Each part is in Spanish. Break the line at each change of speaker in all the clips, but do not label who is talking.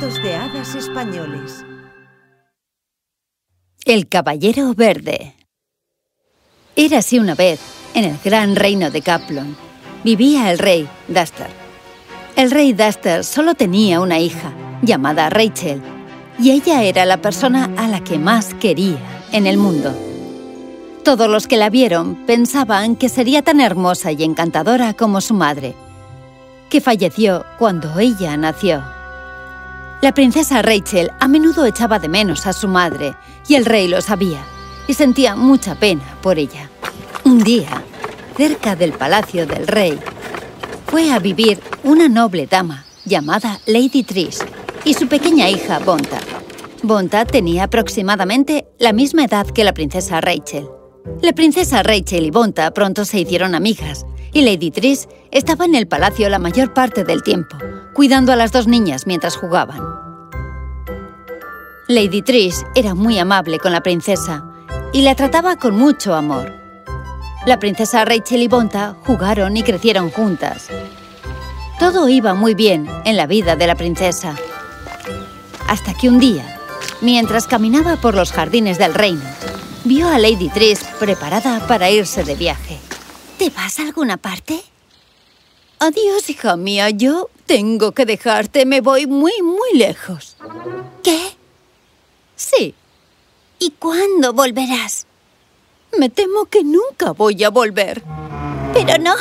De hadas españoles.
El Caballero Verde. Érase una vez, en el gran reino de Caplon, vivía el rey Duster. El rey Duster solo tenía una hija, llamada Rachel, y ella era la persona a la que más quería en el mundo. Todos los que la vieron pensaban que sería tan hermosa y encantadora como su madre, que falleció cuando ella nació. La princesa Rachel a menudo echaba de menos a su madre, y el rey lo sabía, y sentía mucha pena por ella. Un día, cerca del palacio del rey, fue a vivir una noble dama llamada Lady Trish y su pequeña hija Bonta. Bonta tenía aproximadamente la misma edad que la princesa Rachel. La princesa Rachel y Bonta pronto se hicieron amigas, y Lady Trish estaba en el palacio la mayor parte del tiempo, cuidando a las dos niñas mientras jugaban. Lady Trish era muy amable con la princesa y la trataba con mucho amor. La princesa Rachel y Bonta jugaron y crecieron juntas. Todo iba muy bien en la vida de la princesa. Hasta que un día, mientras caminaba por los jardines del reino, vio a Lady Trish preparada para irse de viaje.
¿Te vas a alguna parte?
Adiós, hija mía. Yo tengo que dejarte. Me voy muy, muy lejos.
¿Qué?
Sí.
¿Y cuándo volverás?
Me temo que nunca voy a volver.
Pero no.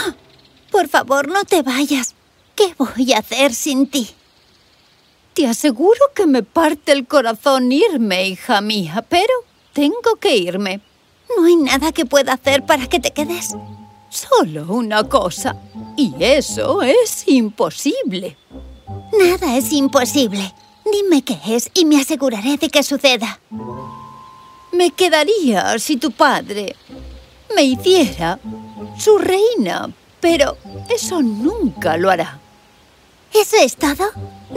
Por favor, no te vayas. ¿Qué voy a hacer sin ti?
Te aseguro que me parte el corazón irme, hija mía, pero tengo que irme.
¿No hay nada que pueda hacer para que te quedes?
Solo una cosa. Y eso es imposible.
Nada es imposible. Dime qué es y me aseguraré de que suceda.
Me quedaría si tu padre me hiciera su reina, pero eso nunca lo hará.
¿Eso es todo?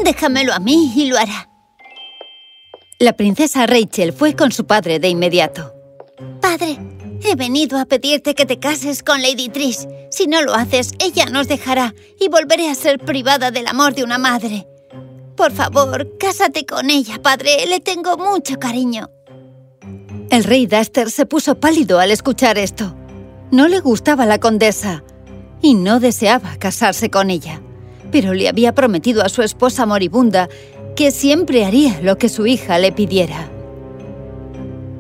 Déjamelo a mí y lo hará.
La princesa Rachel fue con su padre de inmediato.
Padre, he venido a pedirte que te cases con Lady Trish. Si no lo haces, ella nos dejará y volveré a ser privada del amor de una madre. Por favor, cásate con ella, padre. Le tengo mucho cariño.
El rey Duster se puso pálido al escuchar esto. No le gustaba la condesa y no deseaba casarse con ella, pero le había prometido a su esposa moribunda que siempre haría lo que su hija le pidiera.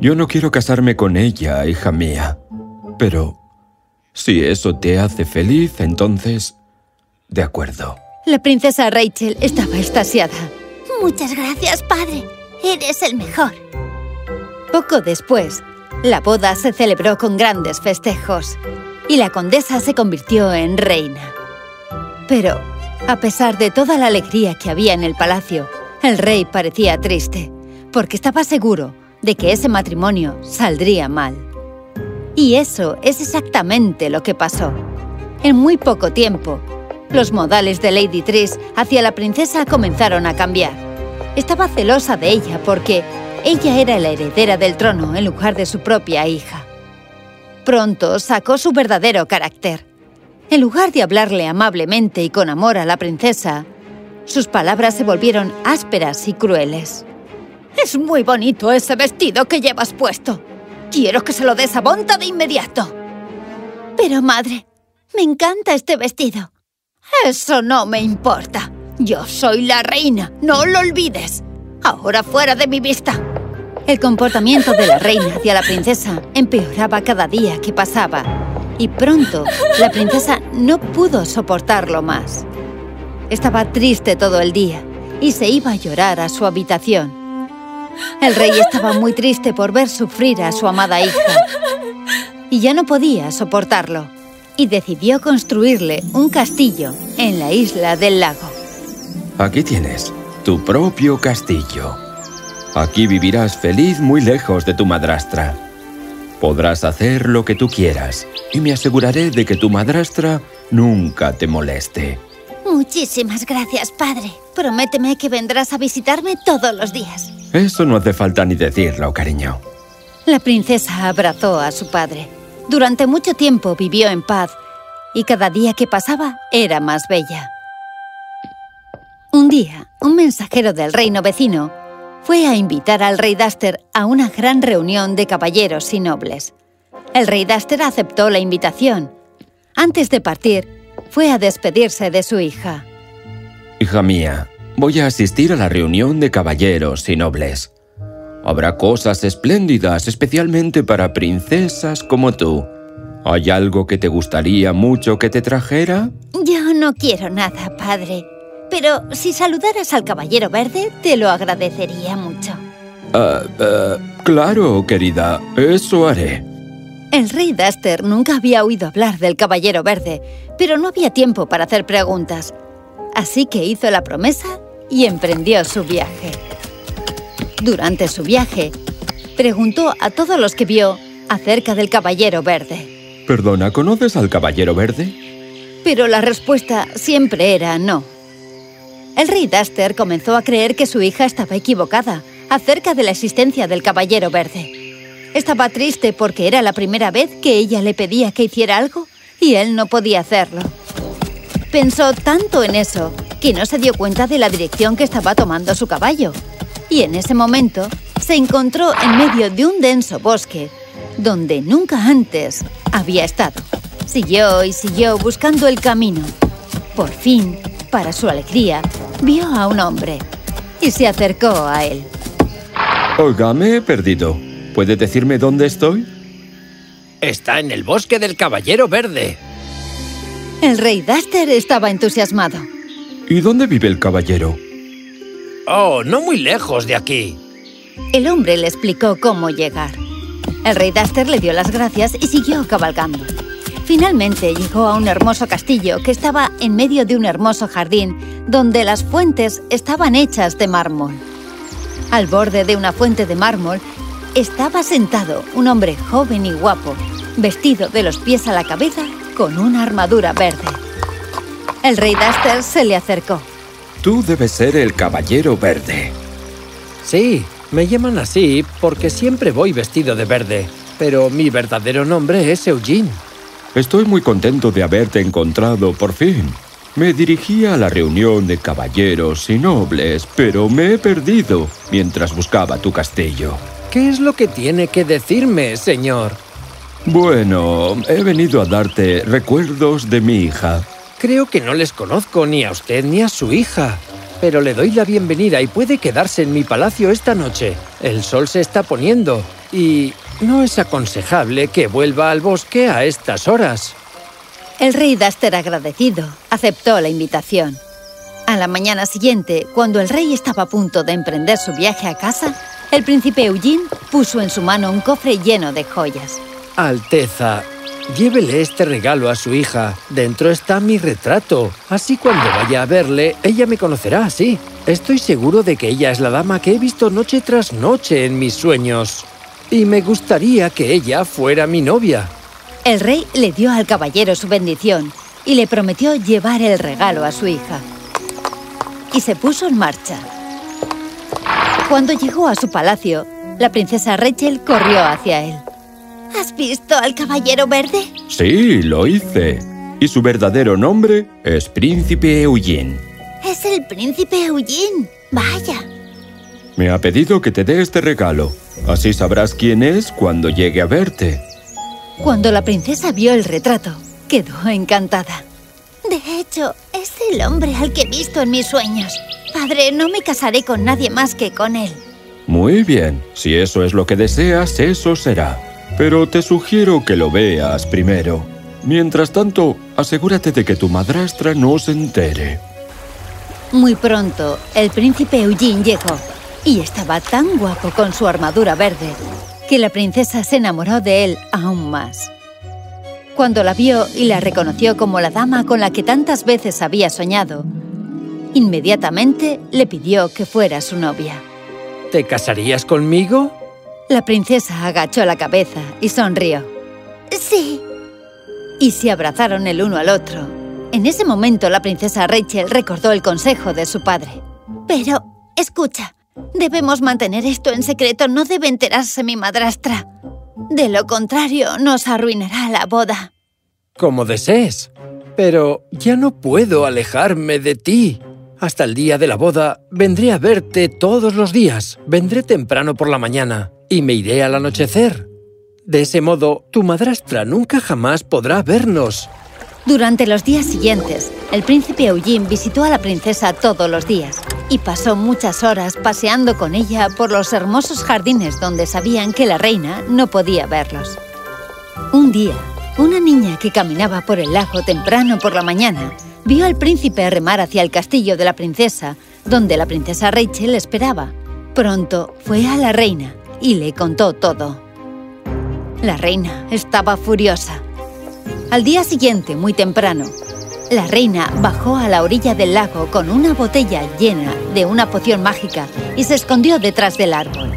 Yo no quiero casarme con ella, hija mía. Pero si eso te hace feliz, entonces... De acuerdo.
La princesa Rachel estaba extasiada.
Muchas gracias, padre. Eres el mejor.
Poco después, la boda se celebró con grandes festejos y la condesa se convirtió en reina. Pero, a pesar de toda la alegría que había en el palacio, el rey parecía triste, porque estaba seguro de que ese matrimonio saldría mal. Y eso es exactamente lo que pasó. En muy poco tiempo, los modales de Lady Trish hacia la princesa comenzaron a cambiar. Estaba celosa de ella porque ella era la heredera del trono en lugar de su propia hija. Pronto sacó su verdadero carácter. En lugar de hablarle amablemente y con amor a la princesa, sus palabras se volvieron ásperas y crueles. Es muy bonito ese vestido que llevas puesto. Quiero que se lo des a Bonta de inmediato.
Pero, madre, me encanta este vestido.
Eso no me importa. Yo soy la reina, no lo olvides. Ahora fuera de mi vista. El comportamiento de la reina hacia la princesa empeoraba cada día que pasaba. Y pronto, la princesa no pudo soportarlo más. Estaba triste todo el día y se iba a llorar a su habitación. El rey estaba muy triste por ver sufrir a su amada hija y ya no podía soportarlo y decidió construirle un castillo en la isla del lago.
Aquí tienes tu propio castillo. Aquí vivirás feliz muy lejos de tu madrastra. Podrás hacer lo que tú quieras y me aseguraré de que tu madrastra nunca te moleste.
Muchísimas gracias, padre. Prométeme que vendrás a visitarme todos los días.
Eso no hace falta ni decirlo, cariño.
La princesa abrazó a su padre. Durante mucho tiempo vivió en paz y cada día que pasaba era más bella. Un día, un mensajero del reino vecino fue a invitar al rey Duster a una gran reunión de caballeros y nobles. El rey Duster aceptó la invitación. Antes de partir, fue a despedirse de su hija.
Hija mía, voy a asistir a la reunión de caballeros y nobles. Habrá cosas espléndidas, especialmente para princesas como tú. ¿Hay algo que te gustaría mucho que te trajera?
Yo no quiero nada, padre. Pero si saludaras al caballero verde, te lo agradecería mucho.
Ah, ah, claro, querida. Eso haré.
El rey Duster nunca había oído hablar del caballero verde, pero no había tiempo para hacer preguntas. Así que hizo la promesa y emprendió su viaje. Durante su viaje, preguntó a todos los que vio acerca del caballero verde.
Perdona, ¿conoces al caballero verde?
Pero la respuesta siempre era no. El rey Duster comenzó a creer que su hija estaba equivocada acerca de la existencia del caballero verde. Estaba triste porque era la primera vez que ella le pedía que hiciera algo y él no podía hacerlo. Pensó tanto en eso que no se dio cuenta de la dirección que estaba tomando su caballo. Y en ese momento se encontró en medio de un denso bosque donde nunca antes había estado. Siguió y siguió buscando el camino. Por fin, para su alegría, vio a un hombre y se acercó a él.
Oiga, me he perdido. ¿Puede decirme dónde estoy?
Está en el bosque del Caballero Verde.
El rey Duster estaba entusiasmado.
¿Y dónde vive el caballero?
Oh, no muy lejos de aquí.
El hombre le explicó cómo llegar. El rey Duster le dio las gracias y siguió cabalgando. Finalmente llegó a un hermoso castillo que estaba en medio de un hermoso jardín donde las fuentes estaban hechas de mármol. Al borde de una fuente de mármol estaba sentado un hombre joven y guapo, vestido de los pies a la cabeza con una armadura verde. El rey Duster se le acercó.
Tú debes ser el caballero verde.
Sí, me llaman así porque siempre voy vestido de verde, pero mi verdadero nombre es Eugene.
Estoy muy contento de haberte encontrado por fin. Me dirigía a la reunión de caballeros y nobles, pero me he perdido mientras buscaba tu castillo.
¿Qué es lo que tiene que decirme, señor?
Bueno, he venido a darte recuerdos de mi hija.
Creo que no les conozco ni a usted ni a su hija. Pero le doy la bienvenida y puede quedarse en mi palacio esta noche. El sol se está poniendo y no es aconsejable que vuelva al bosque a estas horas.
El rey Duster, agradecido, aceptó la invitación. A la mañana siguiente, cuando el rey estaba a punto de emprender su viaje a casa, el príncipe Eugene puso en su mano un cofre lleno de joyas.
Alteza, llévele este regalo a su hija. Dentro está mi retrato. Así cuando vaya a verle, ella me conocerá así. Estoy seguro de que ella es la dama que he visto noche tras noche en mis sueños. Y me gustaría que ella fuera mi novia.
El rey le dio al caballero su bendición y le prometió llevar el regalo a su hija. Y se puso en marcha. Cuando llegó a su palacio, la princesa Rachel corrió hacia él.
¿Has visto al caballero verde?
Sí, lo hice. Y su verdadero nombre es Príncipe Eugene.
Es el príncipe Eugene. Vaya.
Me ha pedido que te dé este regalo. Así sabrás quién es cuando llegue a verte.
Cuando la princesa vio el retrato, quedó encantada.
De hecho, es el hombre al que he visto en mis sueños. Padre, no me casaré con nadie más que con él.
Muy bien. Si eso es lo que deseas, eso será. Pero te sugiero que lo veas primero. Mientras tanto, asegúrate de que tu madrastra no se entere.
Muy pronto, el príncipe Eugene llegó y estaba tan guapo con su armadura verde que la princesa se enamoró de él aún más. Cuando la vio y la reconoció como la dama con la que tantas veces había soñado, inmediatamente le pidió que fuera su novia.
¿Te casarías conmigo?
La princesa agachó la cabeza y sonrió.
Sí.
Y se abrazaron el uno al otro. En ese momento la princesa Rachel recordó el consejo de su padre.
Pero, escucha, debemos mantener esto en secreto, no debe enterarse mi madrastra. De lo contrario, nos arruinará la boda.
Como desees. Pero ya no puedo alejarme de ti. Hasta el día de la boda, vendré a verte todos los días. Vendré temprano por la mañana y me iré al anochecer. De ese modo, tu madrastra nunca jamás podrá vernos.
Durante los días siguientes, el príncipe Eugene visitó a la princesa todos los días y pasó muchas horas paseando con ella por los hermosos jardines donde sabían que la reina no podía verlos. Un día, una niña que caminaba por el lago temprano por la mañana vio al príncipe remar hacia el castillo de la princesa, donde la princesa Rachel esperaba. Pronto fue a la reina y le contó todo. La reina estaba furiosa. Al día siguiente, muy temprano, la reina bajó a la orilla del lago con una botella llena de una poción mágica y se escondió detrás del árbol.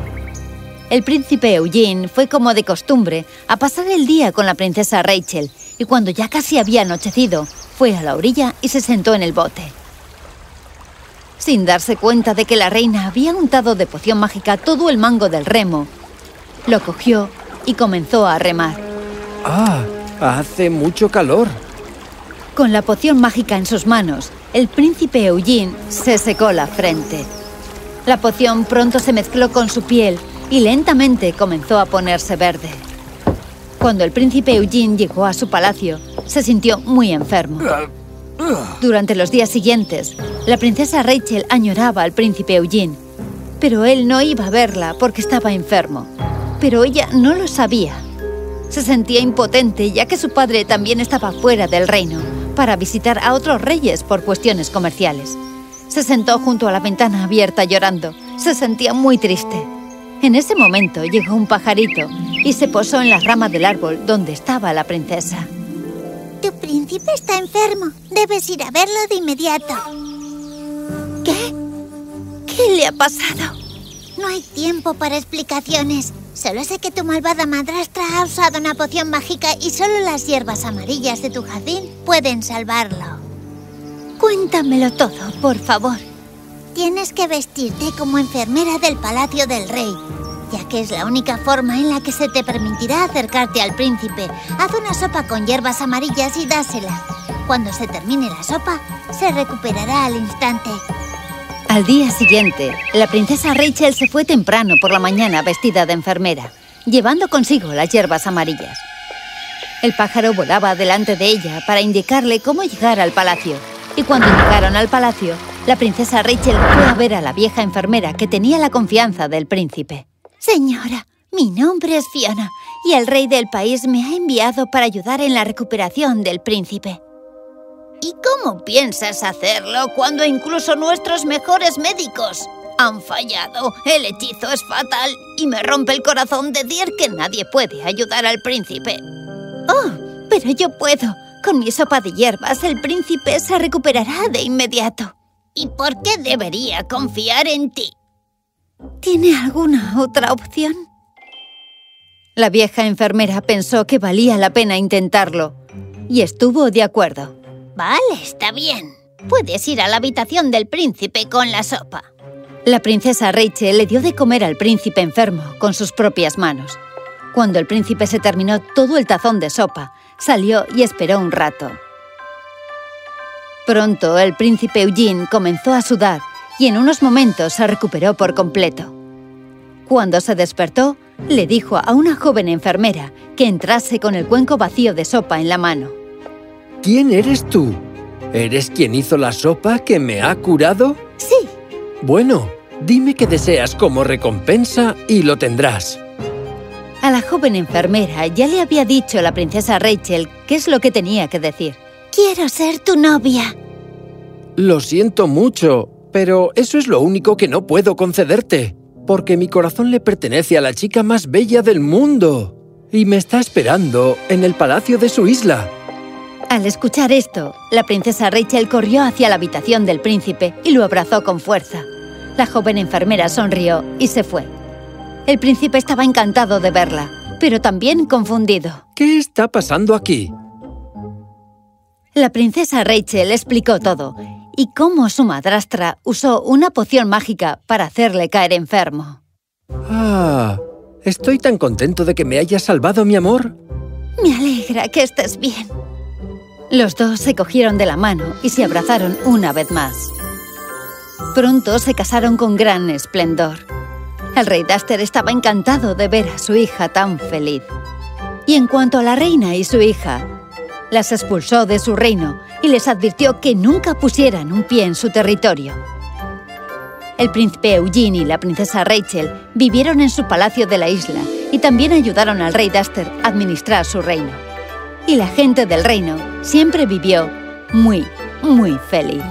El príncipe Eugene fue como de costumbre a pasar el día con la princesa Rachel y cuando ya casi había anochecido, fue a la orilla y se sentó en el bote. Sin darse cuenta de que la reina había untado de poción mágica todo el mango del remo, lo cogió y comenzó a remar.
¡Ah! Hace mucho calor.
Con la poción mágica en sus manos, el príncipe Eugene se secó la frente. La poción pronto se mezcló con su piel y lentamente comenzó a ponerse verde. Cuando el príncipe Eugene llegó a su palacio, se sintió muy enfermo. Durante los días siguientes, la princesa Rachel añoraba al príncipe Eugene, pero él no iba a verla porque estaba enfermo. Pero ella no lo sabía. Se sentía impotente ya que su padre también estaba fuera del reino para visitar a otros reyes por cuestiones comerciales. Se sentó junto a la ventana abierta llorando. Se sentía muy triste. En ese momento llegó un pajarito y se posó en las ramas del árbol donde estaba la princesa.
Príncipe está enfermo. Debes ir a verlo de inmediato.
¿Qué? ¿Qué le ha pasado?
No hay tiempo para explicaciones. Solo sé que tu malvada madrastra ha usado una poción mágica y solo las hierbas amarillas de tu jardín pueden salvarlo.
Cuéntamelo todo, por favor.
Tienes que vestirte como enfermera del Palacio del Rey, ya que es la única forma en la que se te permitirá acercarte al príncipe. Haz una sopa con hierbas amarillas y dásela. Cuando se termine la sopa, se recuperará al instante.
Al día siguiente, la princesa Rachel se fue temprano por la mañana vestida de enfermera, llevando consigo las hierbas amarillas. El pájaro volaba delante de ella para indicarle cómo llegar al palacio, y cuando llegaron al palacio, la princesa Rachel fue a ver a la vieja enfermera que tenía la confianza del príncipe.
Señora, mi nombre es Fiona y el rey del país me ha enviado para ayudar en la recuperación del príncipe.
¿Y cómo piensas hacerlo cuando incluso nuestros mejores médicos han fallado? El hechizo es fatal y me rompe el corazón decir que nadie puede ayudar al príncipe.
Oh, pero yo puedo. Con mi sopa de hierbas el príncipe se recuperará de inmediato.
¿Y por qué debería confiar en ti?
¿Tiene alguna otra opción? La vieja enfermera pensó que valía la pena intentarlo y estuvo de acuerdo.
Vale, está bien. Puedes ir a la habitación del príncipe con la sopa.
La princesa Rachel le dio de comer al príncipe enfermo con sus propias manos. Cuando el príncipe se terminó todo el tazón de sopa, salió y esperó un rato. Pronto el príncipe Eugene comenzó a sudar y en unos momentos se recuperó por completo. Cuando se despertó, le dijo a una joven enfermera que entrase con el cuenco vacío de sopa en la mano.
¿Quién eres tú? ¿Eres quien hizo la sopa que me ha curado?
Sí.
Bueno, dime qué deseas como recompensa y lo tendrás.
A la joven enfermera ya le había dicho la princesa Rachel qué es lo que tenía que decir.
Quiero ser tu novia.
Lo siento mucho, pero eso es lo único que no puedo concederte, porque mi corazón le pertenece a la chica más bella del mundo y me está esperando en el palacio de su isla.
Al escuchar esto, la princesa Rachel corrió hacia la habitación del príncipe y lo abrazó con fuerza. La joven enfermera sonrió y se fue. El príncipe estaba encantado de verla, pero también confundido.
¿Qué está pasando aquí?
La princesa Rachel explicó todo y cómo su madrastra usó una poción mágica para hacerle caer enfermo.
Ah, estoy tan contento de que me hayas salvado, mi amor.
Me alegra que estés bien.
Los dos se cogieron de la mano y se abrazaron una vez más. Pronto se casaron con gran esplendor. El rey Duster estaba encantado de ver a su hija tan feliz. Y en cuanto a la reina y su hija, las expulsó de su reino y les advirtió que nunca pusieran un pie en su territorio. El príncipe Eugene y la princesa Rachel vivieron en su palacio de la isla y también ayudaron al rey Duster a administrar su reino. Y la gente del reino siempre vivió muy, muy feliz.